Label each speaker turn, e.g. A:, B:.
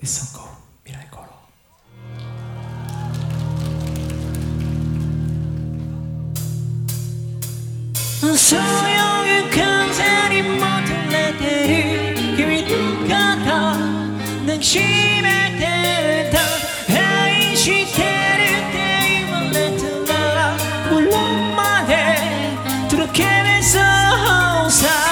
A: 日産校未来航
B: 路そよい風にもたれてる。君の肩を抱きしめてた。愛してるって言われたなら心まで届けれそうさ。